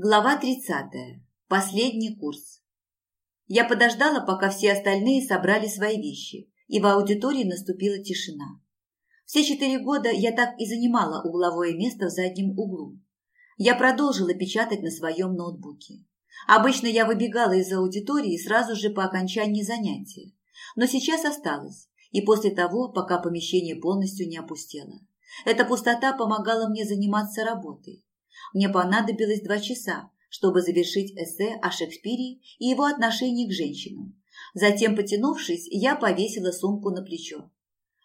Глава 30. Последний курс. Я подождала, пока все остальные собрали свои вещи, и в аудитории наступила тишина. Все четыре года я так и занимала угловое место в заднем углу. Я продолжила печатать на своем ноутбуке. Обычно я выбегала из аудитории сразу же по окончании занятия, но сейчас осталась, и после того, пока помещение полностью не опустело. Эта пустота помогала мне заниматься работой мне понадобилось два часа, чтобы завершить эссе о Шекспире и его отношении к женщинам. Затем, потянувшись, я повесила сумку на плечо.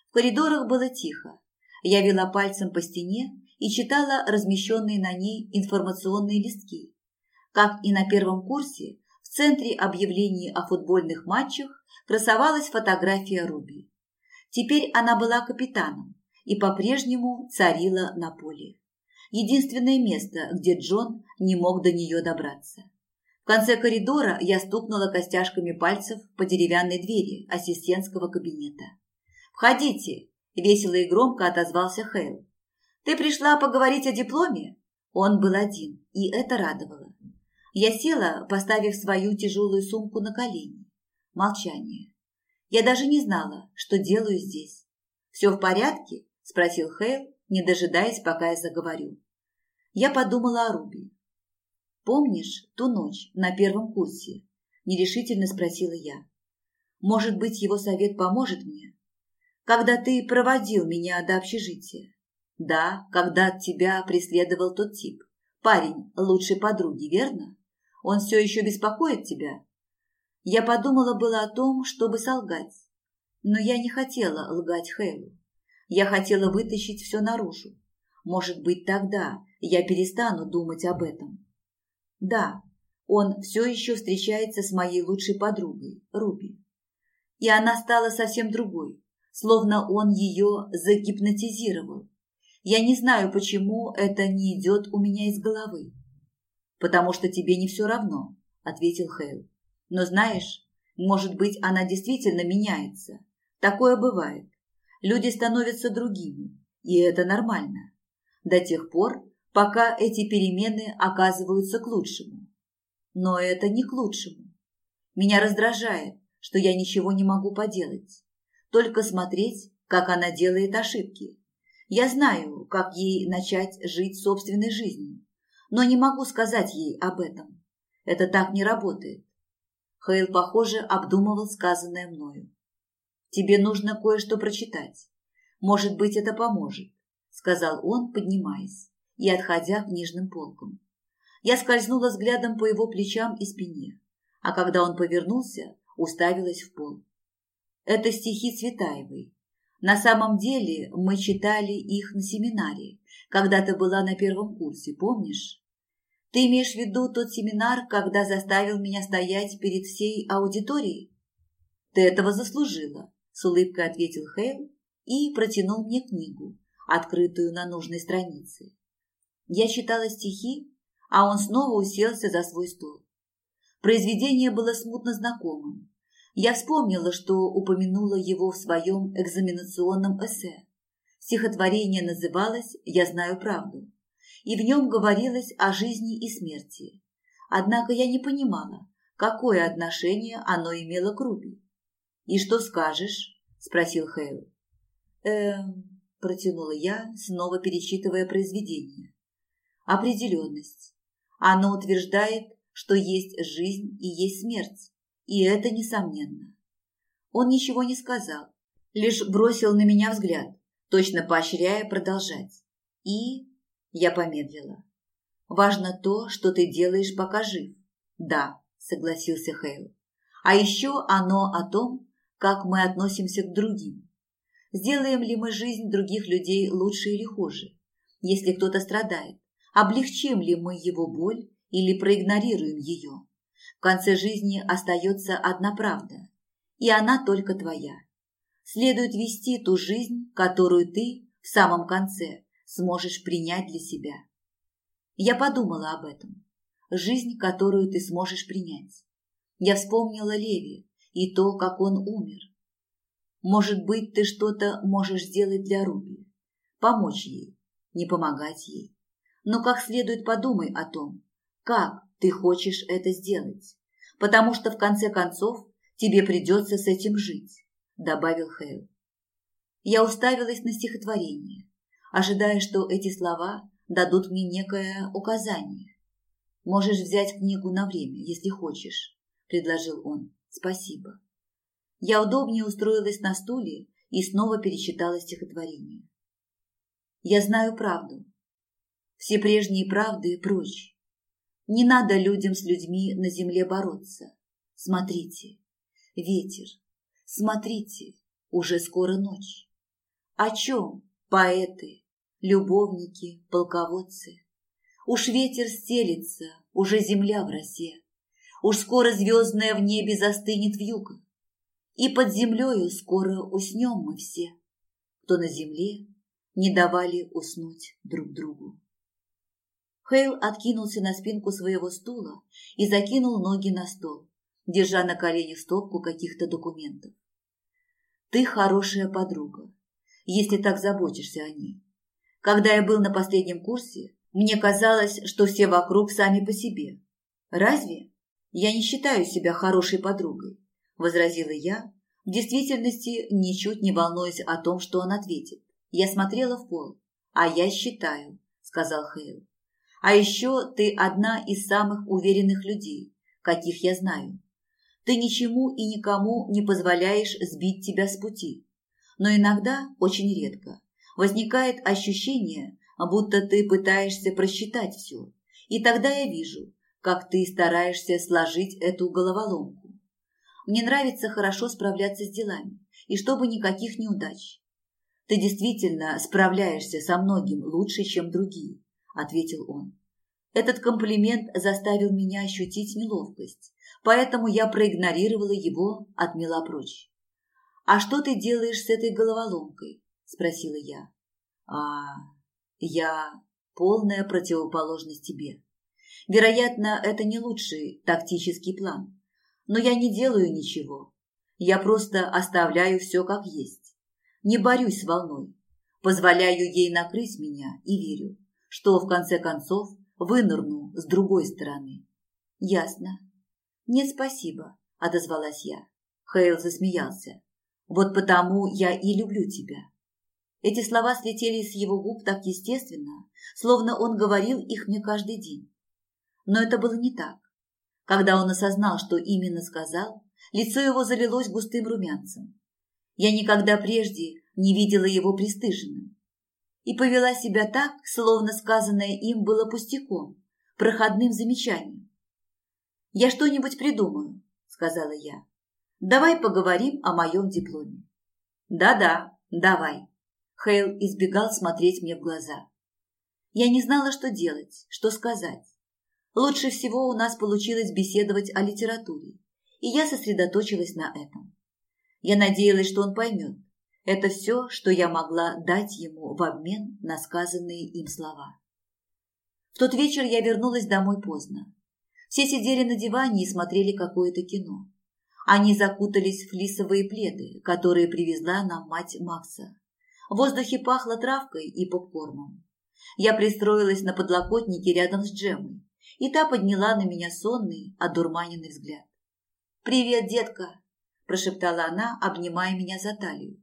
В коридорах было тихо. Я вела пальцем по стене и читала размещенные на ней информационные листки. Как и на первом курсе, в центре объявлений о футбольных матчах красовалась фотография Руби. Теперь она была капитаном и по-прежнему царила на поле единственное место, где Джон не мог до нее добраться. В конце коридора я стукнула костяшками пальцев по деревянной двери ассистентского кабинета. «Входите!» – весело и громко отозвался Хейл. «Ты пришла поговорить о дипломе?» Он был один, и это радовало. Я села, поставив свою тяжелую сумку на колени. Молчание. Я даже не знала, что делаю здесь. «Все в порядке?» – спросил Хейл, не дожидаясь, пока я заговорю. Я подумала о Руби. «Помнишь ту ночь на первом курсе?» – нерешительно спросила я. «Может быть, его совет поможет мне? Когда ты проводил меня до общежития?» «Да, когда тебя преследовал тот тип. Парень лучшей подруги, верно? Он все еще беспокоит тебя?» Я подумала было о том, чтобы солгать. Но я не хотела лгать Хейлу. Я хотела вытащить все наружу. Может быть, тогда я перестану думать об этом. Да, он все еще встречается с моей лучшей подругой, Руби. И она стала совсем другой, словно он ее загипнотизировал. Я не знаю, почему это не идет у меня из головы. «Потому что тебе не все равно», — ответил Хейл. «Но знаешь, может быть, она действительно меняется. Такое бывает. Люди становятся другими, и это нормально. До тех пор, пока эти перемены оказываются к лучшему. Но это не к лучшему. Меня раздражает, что я ничего не могу поделать. Только смотреть, как она делает ошибки. Я знаю, как ей начать жить собственной жизнью, но не могу сказать ей об этом. Это так не работает. Хейл, похоже, обдумывал сказанное мною. «Тебе нужно кое-что прочитать. Может быть, это поможет», — сказал он, поднимаясь и отходя к книжным полкам. Я скользнула взглядом по его плечам и спине, а когда он повернулся, уставилась в пол. Это стихи Цветаевой. На самом деле мы читали их на семинаре, когда ты была на первом курсе, помнишь? Ты имеешь в виду тот семинар, когда заставил меня стоять перед всей аудиторией? Ты этого заслужила, с улыбкой ответил Хейл и протянул мне книгу, открытую на нужной странице. Я читала стихи, а он снова уселся за свой стол. Произведение было смутно знакомым. Я вспомнила, что упомянула его в своем экзаменационном эссе. Стихотворение называлось «Я знаю правду», и в нем говорилось о жизни и смерти. Однако я не понимала, какое отношение оно имело к Руби. «И что скажешь?» – спросил Хейл. «Эм...» – протянула я, снова перечитывая произведение определенность. Оно утверждает, что есть жизнь и есть смерть, и это несомненно. Он ничего не сказал, лишь бросил на меня взгляд, точно поощряя продолжать. И я помедлила. Важно то, что ты делаешь, пока жив. Да, согласился Хейл. А еще оно о том, как мы относимся к другим. Сделаем ли мы жизнь других людей лучше или хуже, если кто-то страдает, облегчим ли мы его боль или проигнорируем ее. В конце жизни остается одна правда, и она только твоя. Следует вести ту жизнь, которую ты в самом конце сможешь принять для себя. Я подумала об этом. Жизнь, которую ты сможешь принять. Я вспомнила Леви и то, как он умер. Может быть, ты что-то можешь сделать для Руби. Помочь ей, не помогать ей но как следует подумай о том, как ты хочешь это сделать, потому что в конце концов тебе придется с этим жить», – добавил Хейл. Я уставилась на стихотворение, ожидая, что эти слова дадут мне некое указание. «Можешь взять книгу на время, если хочешь», – предложил он. «Спасибо». Я удобнее устроилась на стуле и снова перечитала стихотворение. «Я знаю правду. Все прежние правды прочь. Не надо людям с людьми на земле бороться. Смотрите, ветер, смотрите, уже скоро ночь. О чем поэты, любовники, полководцы? Уж ветер стелится, уже земля в росе. Уж скоро звездное в небе застынет вьюга. И под землею скоро уснем мы все, Кто на земле не давали уснуть друг другу. Хейл откинулся на спинку своего стула и закинул ноги на стол, держа на коленях стопку каких-то документов. «Ты хорошая подруга, если так заботишься о ней. Когда я был на последнем курсе, мне казалось, что все вокруг сами по себе. Разве? Я не считаю себя хорошей подругой, возразила я, в действительности ничуть не волнуясь о том, что он ответит. Я смотрела в пол. «А я считаю», — сказал Хейл. А еще ты одна из самых уверенных людей, каких я знаю. Ты ничему и никому не позволяешь сбить тебя с пути. Но иногда, очень редко, возникает ощущение, будто ты пытаешься просчитать все. И тогда я вижу, как ты стараешься сложить эту головоломку. Мне нравится хорошо справляться с делами, и чтобы никаких неудач. Ты действительно справляешься со многим лучше, чем другие. – ответил он. Этот комплимент заставил меня ощутить неловкость, поэтому я проигнорировала его, отмела прочь. «А что ты делаешь с этой головоломкой?» – спросила я. «А, я полная противоположность тебе. Вероятно, это не лучший тактический план. Но я не делаю ничего. Я просто оставляю все как есть. Не борюсь с волной. Позволяю ей накрыть меня и верю, что, в конце концов, вынырну с другой стороны. Ясно. Нет, спасибо, отозвалась я. Хейл засмеялся. Вот потому я и люблю тебя. Эти слова слетели с его губ так естественно, словно он говорил их мне каждый день. Но это было не так. Когда он осознал, что именно сказал, лицо его залилось густым румянцем. Я никогда прежде не видела его пристыженным и повела себя так, словно сказанное им было пустяком, проходным замечанием. «Я что-нибудь придумаю», — сказала я. «Давай поговорим о моем дипломе». «Да-да, давай». Хейл избегал смотреть мне в глаза. Я не знала, что делать, что сказать. Лучше всего у нас получилось беседовать о литературе, и я сосредоточилась на этом. Я надеялась, что он поймет, это все, что я могла дать ему в обмен на сказанные им слова. В тот вечер я вернулась домой поздно. Все сидели на диване и смотрели какое-то кино. Они закутались в флисовые пледы, которые привезла нам мать Макса. В воздухе пахло травкой и попкорном. Я пристроилась на подлокотнике рядом с Джемой, и та подняла на меня сонный, одурманенный взгляд. «Привет, детка!» – прошептала она, обнимая меня за талию.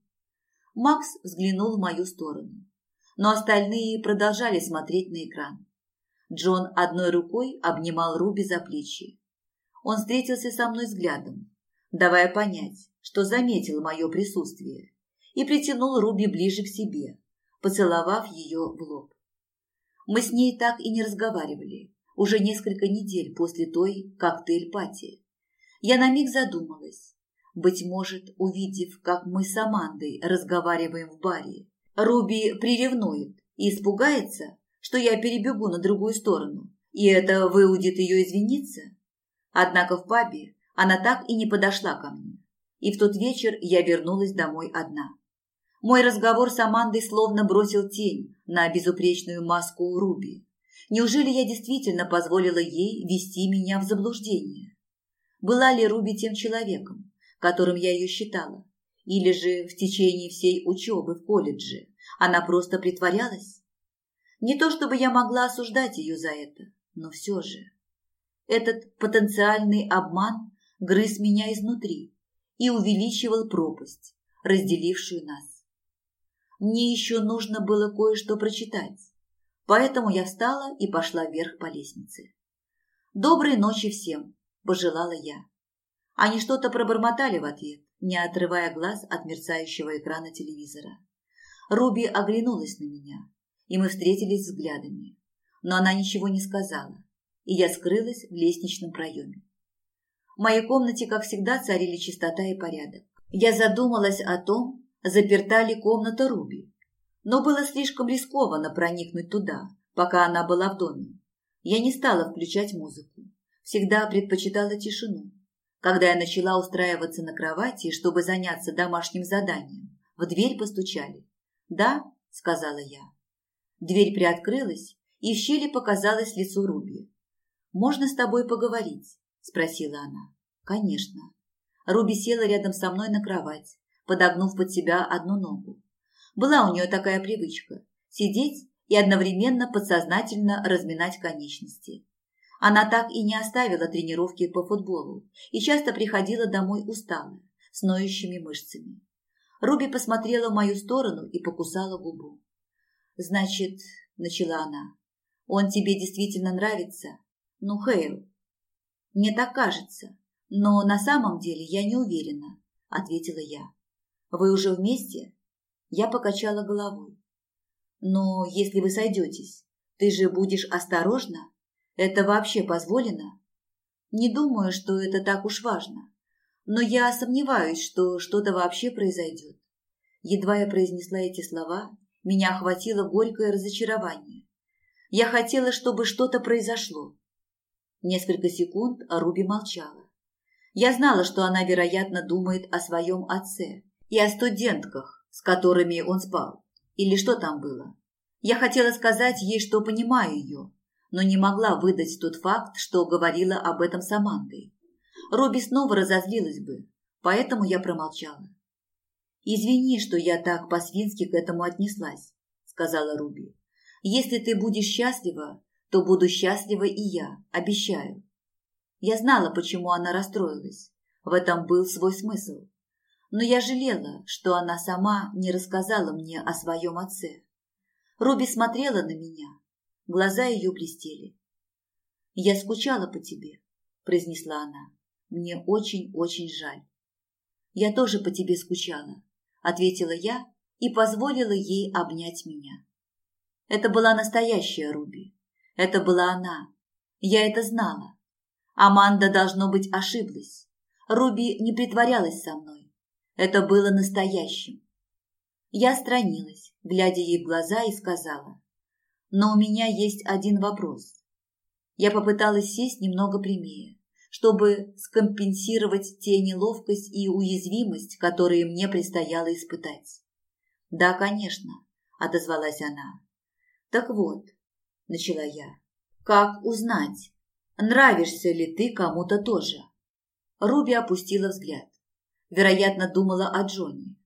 Макс взглянул в мою сторону, но остальные продолжали смотреть на экран. Джон одной рукой обнимал Руби за плечи. Он встретился со мной взглядом, давая понять, что заметил мое присутствие, и притянул Руби ближе к себе, поцеловав ее в лоб. Мы с ней так и не разговаривали, уже несколько недель после той коктейль-пати. Я на миг задумалась, быть может, увидев, как мы с Амандой разговариваем в баре, Руби приревнует и испугается, что я перебегу на другую сторону, и это выудит ее извиниться. Однако в пабе она так и не подошла ко мне, и в тот вечер я вернулась домой одна. Мой разговор с Амандой словно бросил тень на безупречную маску Руби. Неужели я действительно позволила ей вести меня в заблуждение? Была ли Руби тем человеком, которым я ее считала. Или же в течение всей учебы в колледже она просто притворялась? Не то чтобы я могла осуждать ее за это, но все же. Этот потенциальный обман грыз меня изнутри и увеличивал пропасть, разделившую нас. Мне еще нужно было кое-что прочитать, поэтому я встала и пошла вверх по лестнице. «Доброй ночи всем!» – пожелала я. Они что-то пробормотали в ответ, не отрывая глаз от мерцающего экрана телевизора. Руби оглянулась на меня, и мы встретились взглядами. Но она ничего не сказала, и я скрылась в лестничном проеме. В моей комнате, как всегда, царили чистота и порядок. Я задумалась о том, заперта ли комната Руби. Но было слишком рискованно проникнуть туда, пока она была в доме. Я не стала включать музыку. Всегда предпочитала тишину. Когда я начала устраиваться на кровати, чтобы заняться домашним заданием, в дверь постучали. «Да», — сказала я. Дверь приоткрылась, и в щели показалось лицо Руби. «Можно с тобой поговорить?» – спросила она. «Конечно». Руби села рядом со мной на кровать, подогнув под себя одну ногу. Была у нее такая привычка – сидеть и одновременно подсознательно разминать конечности. Она так и не оставила тренировки по футболу и часто приходила домой усталая, с ноющими мышцами. Руби посмотрела в мою сторону и покусала губу. «Значит, — начала она, — он тебе действительно нравится? Ну, Хейл?» «Мне так кажется, но на самом деле я не уверена», — ответила я. «Вы уже вместе?» Я покачала головой. Но если вы сойдетесь, ты же будешь осторожна? Это вообще позволено? Не думаю, что это так уж важно. Но я сомневаюсь, что что-то вообще произойдет. Едва я произнесла эти слова, меня охватило горькое разочарование. Я хотела, чтобы что-то произошло. Несколько секунд Руби молчала. Я знала, что она, вероятно, думает о своем отце и о студентках, с которыми он спал. Или что там было? Я хотела сказать ей, что понимаю ее, но не могла выдать тот факт, что говорила об этом с Амандой. Робби снова разозлилась бы, поэтому я промолчала. «Извини, что я так по-свински к этому отнеслась», — сказала Руби. «Если ты будешь счастлива, то буду счастлива и я, обещаю». Я знала, почему она расстроилась. В этом был свой смысл но я жалела, что она сама не рассказала мне о своем отце. Руби смотрела на меня, глаза ее блестели. «Я скучала по тебе», – произнесла она. «Мне очень-очень жаль». «Я тоже по тебе скучала», – ответила я и позволила ей обнять меня. Это была настоящая Руби. Это была она. Я это знала. Аманда, должно быть, ошиблась. Руби не притворялась со мной. Это было настоящим. Я странилась, глядя ей в глаза, и сказала, «Но у меня есть один вопрос». Я попыталась сесть немного прямее, чтобы скомпенсировать те неловкость и уязвимость, которые мне предстояло испытать. «Да, конечно», – отозвалась она. «Так вот», – начала я, – «как узнать, нравишься ли ты кому-то тоже?» Руби опустила взгляд вероятно, думала о Джонни.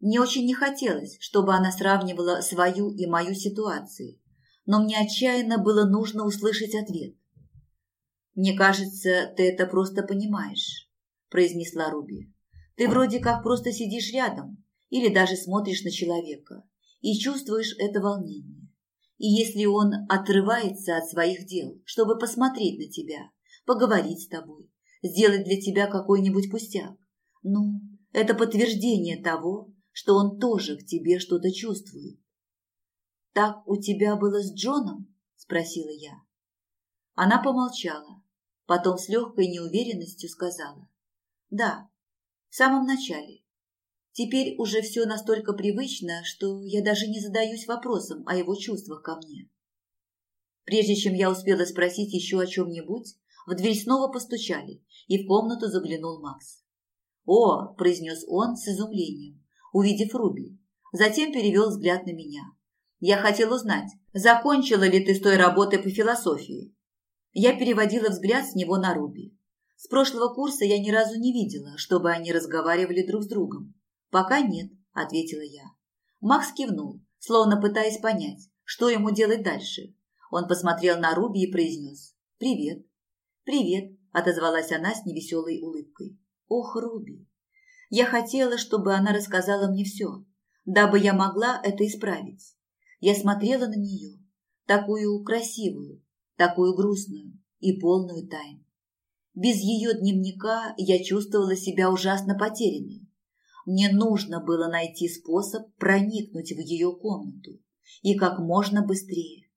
Мне очень не хотелось, чтобы она сравнивала свою и мою ситуации, но мне отчаянно было нужно услышать ответ. «Мне кажется, ты это просто понимаешь», – произнесла Руби. «Ты вроде как просто сидишь рядом или даже смотришь на человека и чувствуешь это волнение. И если он отрывается от своих дел, чтобы посмотреть на тебя, поговорить с тобой, сделать для тебя какой-нибудь пустяк, ну, это подтверждение того, что он тоже к тебе что-то чувствует. «Так у тебя было с Джоном?» – спросила я. Она помолчала, потом с легкой неуверенностью сказала. «Да, в самом начале. Теперь уже все настолько привычно, что я даже не задаюсь вопросом о его чувствах ко мне». Прежде чем я успела спросить еще о чем-нибудь, в дверь снова постучали, и в комнату заглянул Макс. «О!» – произнес он с изумлением, увидев Руби. Затем перевел взгляд на меня. «Я хотел узнать, закончила ли ты с той работой по философии?» Я переводила взгляд с него на Руби. С прошлого курса я ни разу не видела, чтобы они разговаривали друг с другом. «Пока нет», – ответила я. Макс кивнул, словно пытаясь понять, что ему делать дальше. Он посмотрел на Руби и произнес «Привет». «Привет», – отозвалась она с невеселой улыбкой. «Ох, Руби, я хотела, чтобы она рассказала мне все, дабы я могла это исправить. Я смотрела на нее, такую красивую, такую грустную и полную тайн. Без ее дневника я чувствовала себя ужасно потерянной. Мне нужно было найти способ проникнуть в ее комнату и как можно быстрее.